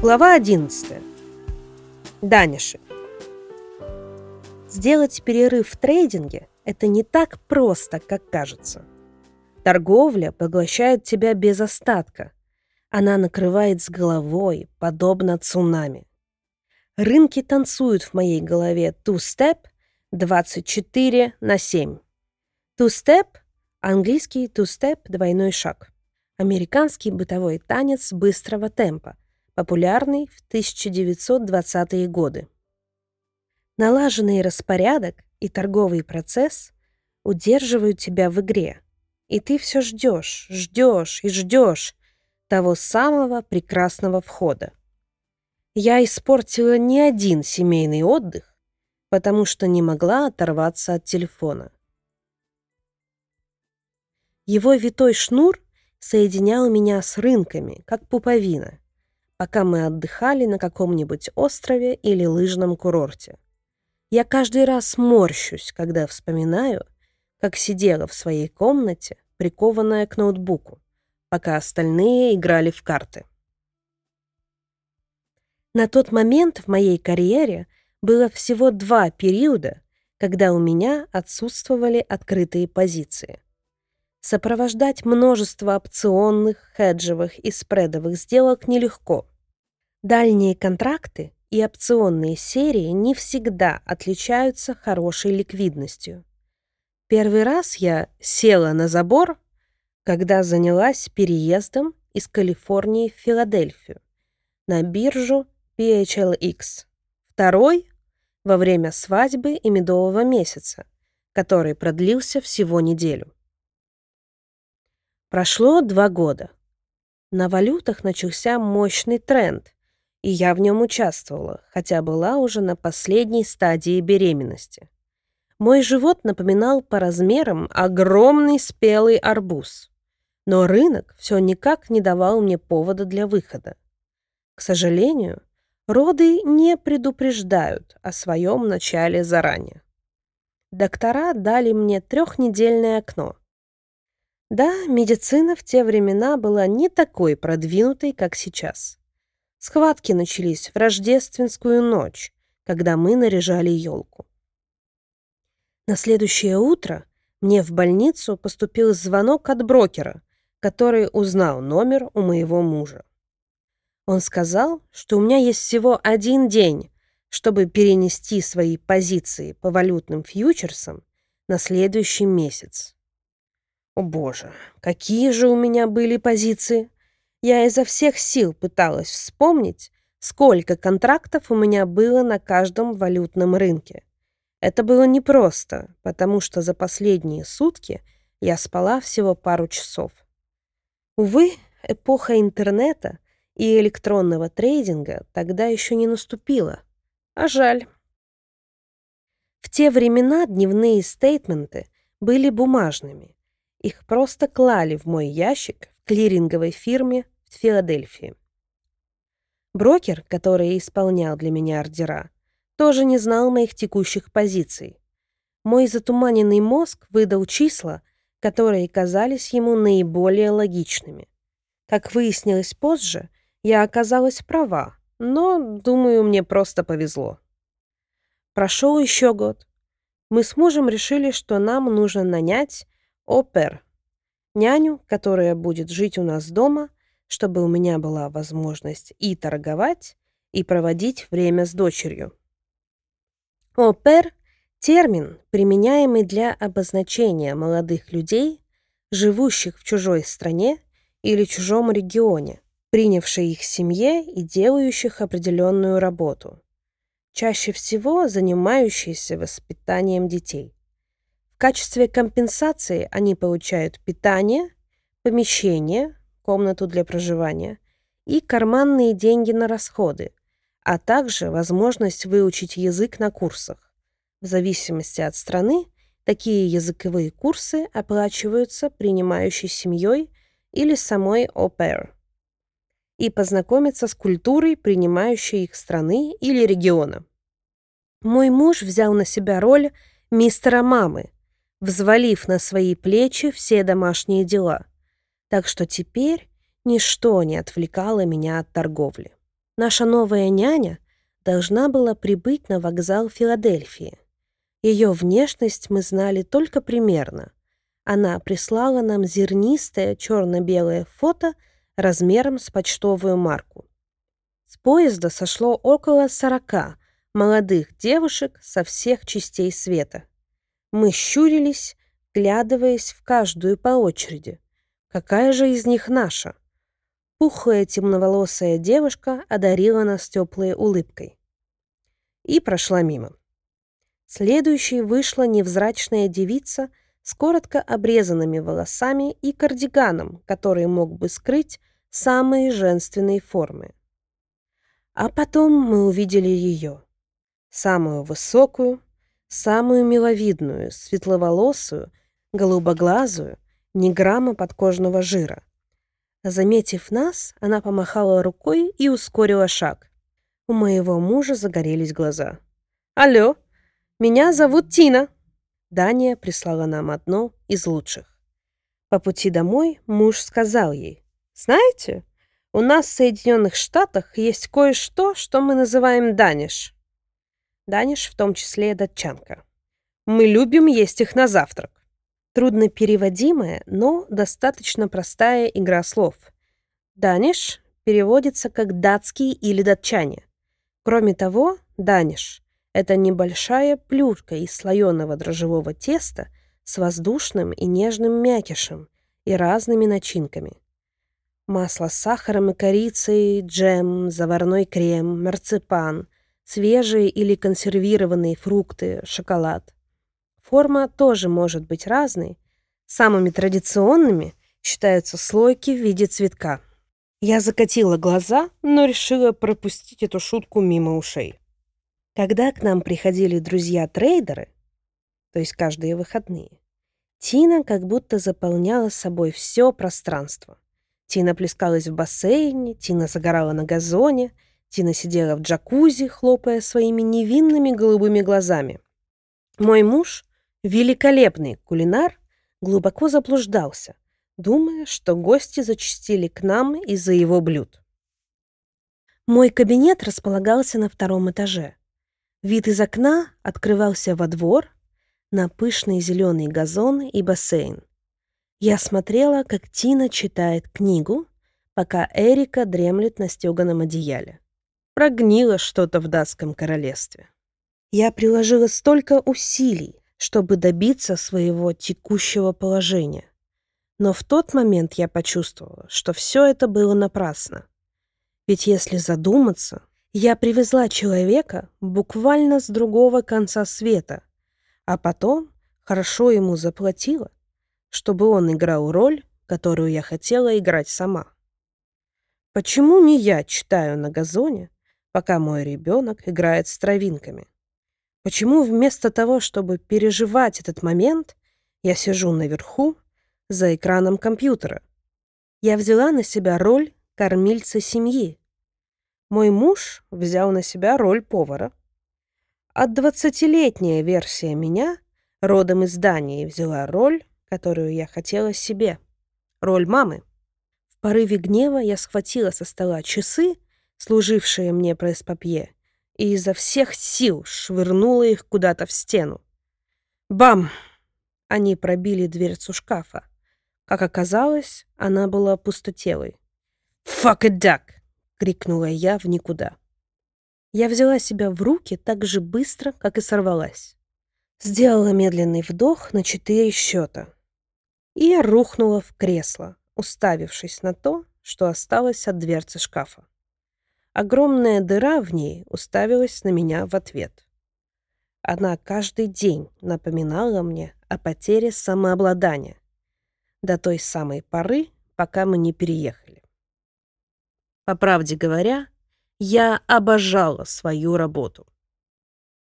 Глава 11. Даниши. Сделать перерыв в трейдинге – это не так просто, как кажется. Торговля поглощает тебя без остатка. Она накрывает с головой, подобно цунами. Рынки танцуют в моей голове two-step 24 на 7. Two-step – английский two-step – двойной шаг. Американский бытовой танец быстрого темпа – популярный в 1920-е годы. Налаженный распорядок и торговый процесс удерживают тебя в игре, и ты все ждешь, ждешь и ждешь того самого прекрасного входа. Я испортила не один семейный отдых, потому что не могла оторваться от телефона. Его витой шнур соединял меня с рынками, как пуповина пока мы отдыхали на каком-нибудь острове или лыжном курорте. Я каждый раз морщусь, когда вспоминаю, как сидела в своей комнате, прикованная к ноутбуку, пока остальные играли в карты. На тот момент в моей карьере было всего два периода, когда у меня отсутствовали открытые позиции. Сопровождать множество опционных, хеджевых и спредовых сделок нелегко. Дальние контракты и опционные серии не всегда отличаются хорошей ликвидностью. Первый раз я села на забор, когда занялась переездом из Калифорнии в Филадельфию на биржу PHLX. Второй — во время свадьбы и медового месяца, который продлился всего неделю. Прошло два года. На валютах начался мощный тренд, и я в нем участвовала, хотя была уже на последней стадии беременности. Мой живот напоминал по размерам огромный спелый арбуз. Но рынок все никак не давал мне повода для выхода. К сожалению, роды не предупреждают о своем начале заранее. Доктора дали мне трехнедельное окно. Да, медицина в те времена была не такой продвинутой, как сейчас. Схватки начались в рождественскую ночь, когда мы наряжали елку. На следующее утро мне в больницу поступил звонок от брокера, который узнал номер у моего мужа. Он сказал, что у меня есть всего один день, чтобы перенести свои позиции по валютным фьючерсам на следующий месяц. О боже, какие же у меня были позиции! Я изо всех сил пыталась вспомнить, сколько контрактов у меня было на каждом валютном рынке. Это было непросто, потому что за последние сутки я спала всего пару часов. Увы, эпоха интернета и электронного трейдинга тогда еще не наступила. А жаль. В те времена дневные стейтменты были бумажными. Их просто клали в мой ящик клиринговой фирме в Филадельфии. Брокер, который исполнял для меня ордера, тоже не знал моих текущих позиций. Мой затуманенный мозг выдал числа, которые казались ему наиболее логичными. Как выяснилось позже, я оказалась права, но, думаю, мне просто повезло. Прошел еще год. Мы с мужем решили, что нам нужно нанять опер няню, которая будет жить у нас дома, чтобы у меня была возможность и торговать, и проводить время с дочерью. Опер – термин, применяемый для обозначения молодых людей, живущих в чужой стране или чужом регионе, принявших их семье и делающих определенную работу, чаще всего занимающиеся воспитанием детей. Качестве компенсации они получают питание, помещение, комнату для проживания и карманные деньги на расходы, а также возможность выучить язык на курсах. В зависимости от страны, такие языковые курсы оплачиваются принимающей семьей или самой ОПР и познакомиться с культурой принимающей их страны или региона. Мой муж взял на себя роль мистера мамы, взвалив на свои плечи все домашние дела. Так что теперь ничто не отвлекало меня от торговли. Наша новая няня должна была прибыть на вокзал Филадельфии. Ее внешность мы знали только примерно. Она прислала нам зернистое черно-белое фото размером с почтовую марку. С поезда сошло около сорока молодых девушек со всех частей света. Мы щурились, глядываясь в каждую по очереди. Какая же из них наша? Пухлая темноволосая девушка одарила нас теплой улыбкой. И прошла мимо. Следующей вышла невзрачная девица с коротко обрезанными волосами и кардиганом, который мог бы скрыть самые женственные формы. А потом мы увидели ее. Самую высокую, самую миловидную, светловолосую, голубоглазую, ни грамма подкожного жира. Заметив нас, она помахала рукой и ускорила шаг. У моего мужа загорелись глаза. «Алло, меня зовут Тина!» Дания прислала нам одно из лучших. По пути домой муж сказал ей, «Знаете, у нас в Соединенных Штатах есть кое-что, что мы называем даниш. Даниш в том числе датчанка. Мы любим есть их на завтрак. Трудно переводимая, но достаточно простая игра слов. Даниш переводится как датский или датчане. Кроме того, даниш — это небольшая плюшка из слоеного дрожжевого теста с воздушным и нежным мякишем и разными начинками. Масло с сахаром и корицей, джем, заварной крем, марципан, свежие или консервированные фрукты, шоколад. Форма тоже может быть разной. Самыми традиционными считаются слойки в виде цветка. Я закатила глаза, но решила пропустить эту шутку мимо ушей. Когда к нам приходили друзья-трейдеры, то есть каждые выходные, Тина как будто заполняла собой все пространство. Тина плескалась в бассейне, Тина загорала на газоне, Тина сидела в джакузи, хлопая своими невинными голубыми глазами. Мой муж Великолепный кулинар глубоко заблуждался, думая, что гости зачастили к нам из-за его блюд. Мой кабинет располагался на втором этаже. Вид из окна открывался во двор, на пышный зеленый газон и бассейн. Я смотрела, как Тина читает книгу, пока Эрика дремлет на стеганом одеяле. Прогнило что-то в датском королевстве. Я приложила столько усилий, чтобы добиться своего текущего положения. Но в тот момент я почувствовала, что все это было напрасно. Ведь если задуматься, я привезла человека буквально с другого конца света, а потом хорошо ему заплатила, чтобы он играл роль, которую я хотела играть сама. Почему не я читаю на газоне, пока мой ребенок играет с травинками? Почему вместо того, чтобы переживать этот момент, я сижу наверху за экраном компьютера? Я взяла на себя роль кормильца семьи. Мой муж взял на себя роль повара. А двадцатилетняя версия меня, родом из Дании, взяла роль, которую я хотела себе. Роль мамы. В порыве гнева я схватила со стола часы, служившие мне пресс-папье, и изо всех сил швырнула их куда-то в стену. Бам! Они пробили дверцу шкафа. Как оказалось, она была пустотелой. «Fuck a duck!» — крикнула я в никуда. Я взяла себя в руки так же быстро, как и сорвалась. Сделала медленный вдох на четыре счета. И я рухнула в кресло, уставившись на то, что осталось от дверцы шкафа. Огромная дыра в ней уставилась на меня в ответ. Она каждый день напоминала мне о потере самообладания до той самой поры, пока мы не переехали. По правде говоря, я обожала свою работу.